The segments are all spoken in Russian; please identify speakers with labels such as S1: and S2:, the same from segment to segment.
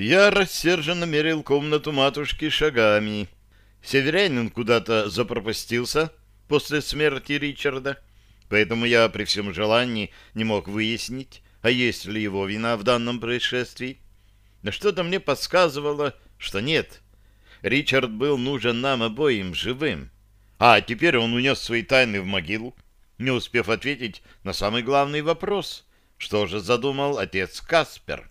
S1: Я рассерженно мерил комнату матушки шагами. Северянин куда-то запропастился после смерти Ричарда, поэтому я при всем желании не мог выяснить, а есть ли его вина в данном происшествии. Но что-то мне подсказывало, что нет. Ричард был нужен нам обоим живым. А теперь он унес свои тайны в могилу, не успев ответить на самый главный вопрос. Что же задумал отец Каспер?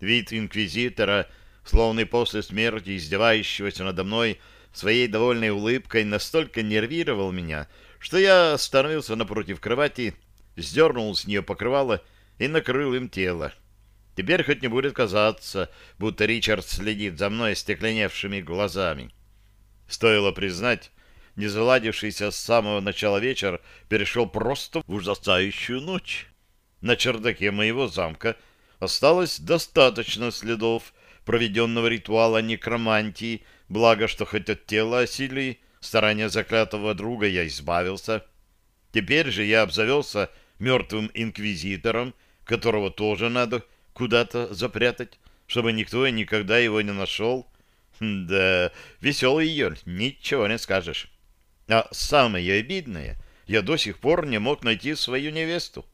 S1: Вид инквизитора, словно после смерти издевающегося надо мной своей довольной улыбкой, настолько нервировал меня, что я остановился напротив кровати, сдернул с нее покрывало и накрыл им тело. Теперь хоть не будет казаться, будто Ричард следит за мной стекленевшими глазами. Стоило признать, не заладившийся с самого начала вечер перешел просто в ужасающую ночь. На чердаке моего замка осталось достаточно следов проведенного ритуала некромантии, благо, что хоть от тела осилий, старания заклятого друга я избавился. Теперь же я обзавелся мертвым инквизитором, которого тоже надо куда-то запрятать, чтобы никто и никогда его не нашел. Да, веселый июль, ничего не скажешь. А самое обидное, я до сих пор не мог найти свою невесту.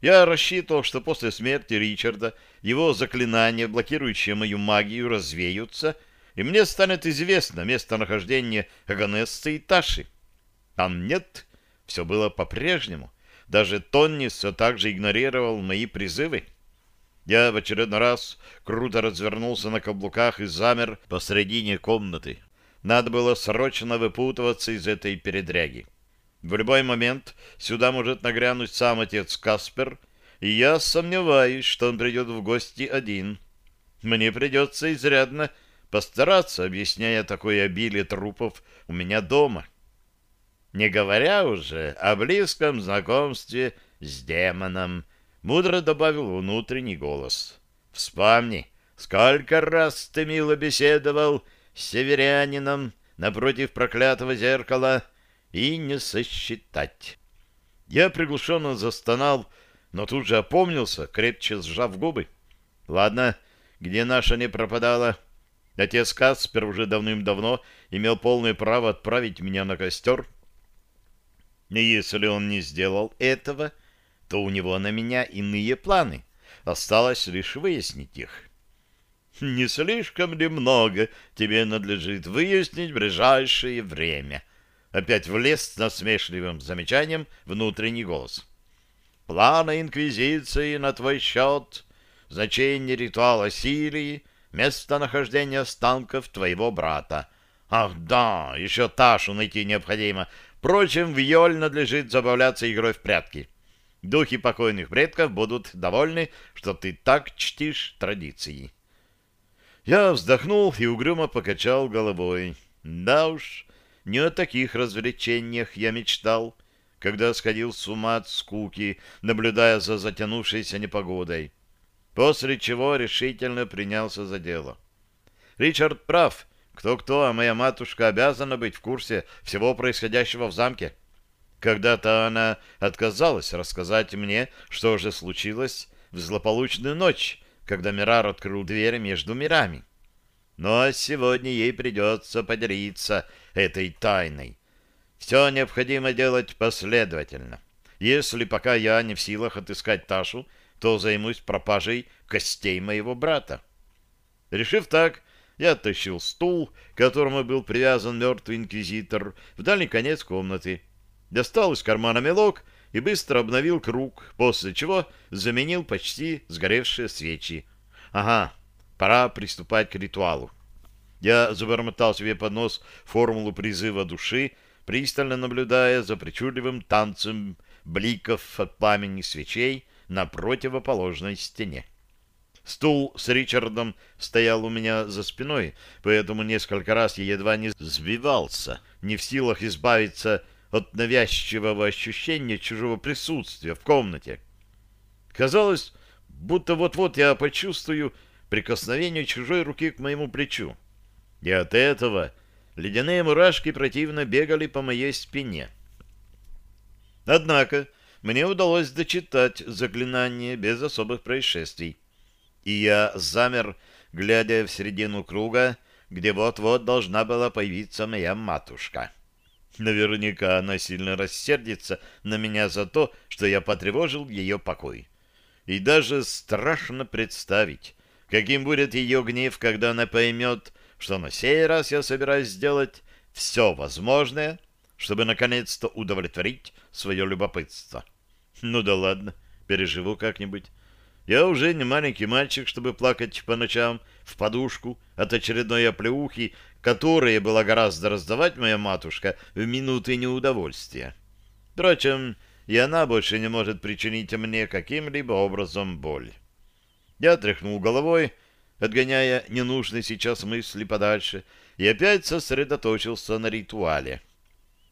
S1: Я рассчитывал, что после смерти Ричарда его заклинания, блокирующие мою магию, развеются, и мне станет известно местонахождение Аганессы и Таши. А нет, все было по-прежнему. Даже Тонни все так же игнорировал мои призывы. Я в очередной раз круто развернулся на каблуках и замер посредине комнаты. Надо было срочно выпутываться из этой передряги. В любой момент сюда может нагрянуть сам отец Каспер, и я сомневаюсь, что он придет в гости один. Мне придется изрядно постараться, объясняя такое обилие трупов у меня дома. Не говоря уже о близком знакомстве с демоном, мудро добавил внутренний голос. Вспомни, сколько раз ты мило беседовал с северянином напротив проклятого зеркала — и не сосчитать. Я приглушенно застонал, но тут же опомнился, крепче сжав губы. Ладно, где наша не пропадала? Отец Каспер уже давным-давно имел полное право отправить меня на костер. И если он не сделал этого, то у него на меня иные планы. Осталось лишь выяснить их. Не слишком ли много тебе надлежит выяснить в ближайшее время? — Опять влез с насмешливым замечанием внутренний голос. «Планы Инквизиции на твой счет, значение ритуала Сирии, местонахождение останков твоего брата. Ах да, еще Ташу найти необходимо. Впрочем, в Йоль надлежит забавляться игрой в прятки. Духи покойных предков будут довольны, что ты так чтишь традиции». Я вздохнул и угрюмо покачал головой. Да уж, не о таких развлечениях я мечтал, когда сходил с ума от скуки, наблюдая за затянувшейся непогодой. После чего решительно принялся за дело. Ричард прав. Кто-кто, а моя матушка обязана быть в курсе всего происходящего в замке. Когда-то она отказалась рассказать мне, что же случилось в злополучную ночь, когда Мирар открыл дверь между мирами. Но сегодня ей придется поделиться этой тайной. Все необходимо делать последовательно. Если пока я не в силах отыскать Ташу, то займусь пропажей костей моего брата. Решив так, я оттащил стул, к которому был привязан мертвый инквизитор, в дальний конец комнаты, достал из кармана мелок и быстро обновил круг, после чего заменил почти сгоревшие свечи. Ага, пора приступать к ритуалу. Я забормотал себе под нос формулу призыва души, пристально наблюдая за причудливым танцем бликов от пламени свечей на противоположной стене. Стул с Ричардом стоял у меня за спиной, поэтому несколько раз я едва не сбивался, не в силах избавиться от навязчивого ощущения чужого присутствия в комнате. Казалось, будто вот-вот я почувствую прикосновение чужой руки к моему плечу. И от этого ледяные мурашки противно бегали по моей спине. Однако мне удалось дочитать заклинание без особых происшествий. И я замер глядя в середину круга, где вот-вот должна была появиться моя матушка. Наверняка она сильно рассердится на меня за то, что я потревожил ее покой. И даже страшно представить, каким будет ее гнев, когда она поймет, что на сей раз я собираюсь сделать все возможное, чтобы наконец-то удовлетворить свое любопытство. Ну да ладно, переживу как-нибудь. Я уже не маленький мальчик, чтобы плакать по ночам в подушку от очередной оплеухи, которые была гораздо раздавать моя матушка в минуты неудовольствия. Впрочем, и она больше не может причинить мне каким-либо образом боль. Я тряхнул головой, отгоняя ненужные сейчас мысли подальше, и опять сосредоточился на ритуале.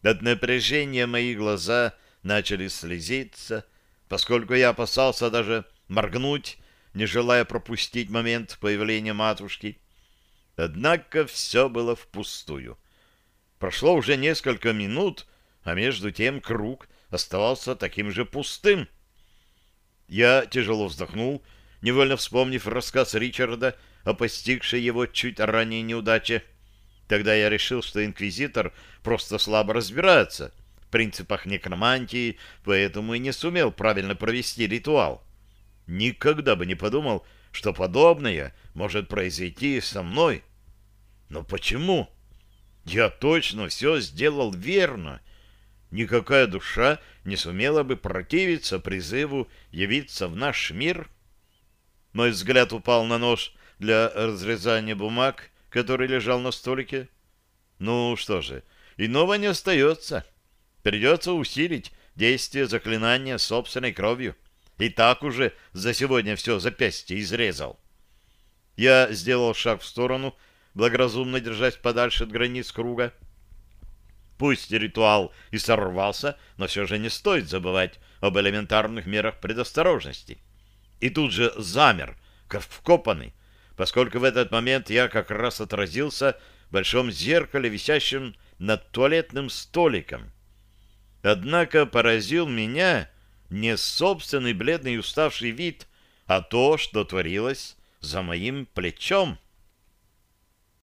S1: От напряжения мои глаза начали слезиться, поскольку я опасался даже моргнуть, не желая пропустить момент появления матушки. Однако все было впустую. Прошло уже несколько минут, а между тем круг оставался таким же пустым. Я тяжело вздохнул, невольно вспомнив рассказ Ричарда о постигшей его чуть ранее неудаче. Тогда я решил, что инквизитор просто слабо разбирается в принципах некромантии, поэтому и не сумел правильно провести ритуал. Никогда бы не подумал, что подобное может произойти со мной. Но почему? Я точно все сделал верно. Никакая душа не сумела бы противиться призыву явиться в наш мир. Мой взгляд упал на нож для разрезания бумаг, который лежал на столике. Ну что же, иного не остается. Придется усилить действие заклинания собственной кровью. И так уже за сегодня все запястье изрезал. Я сделал шаг в сторону, благоразумно держась подальше от границ круга. Пусть ритуал и сорвался, но все же не стоит забывать об элементарных мерах предосторожности. И тут же замер, как вкопанный, поскольку в этот момент я как раз отразился в большом зеркале, висящем над туалетным столиком. Однако поразил меня не собственный бледный и уставший вид, а то, что творилось за моим плечом.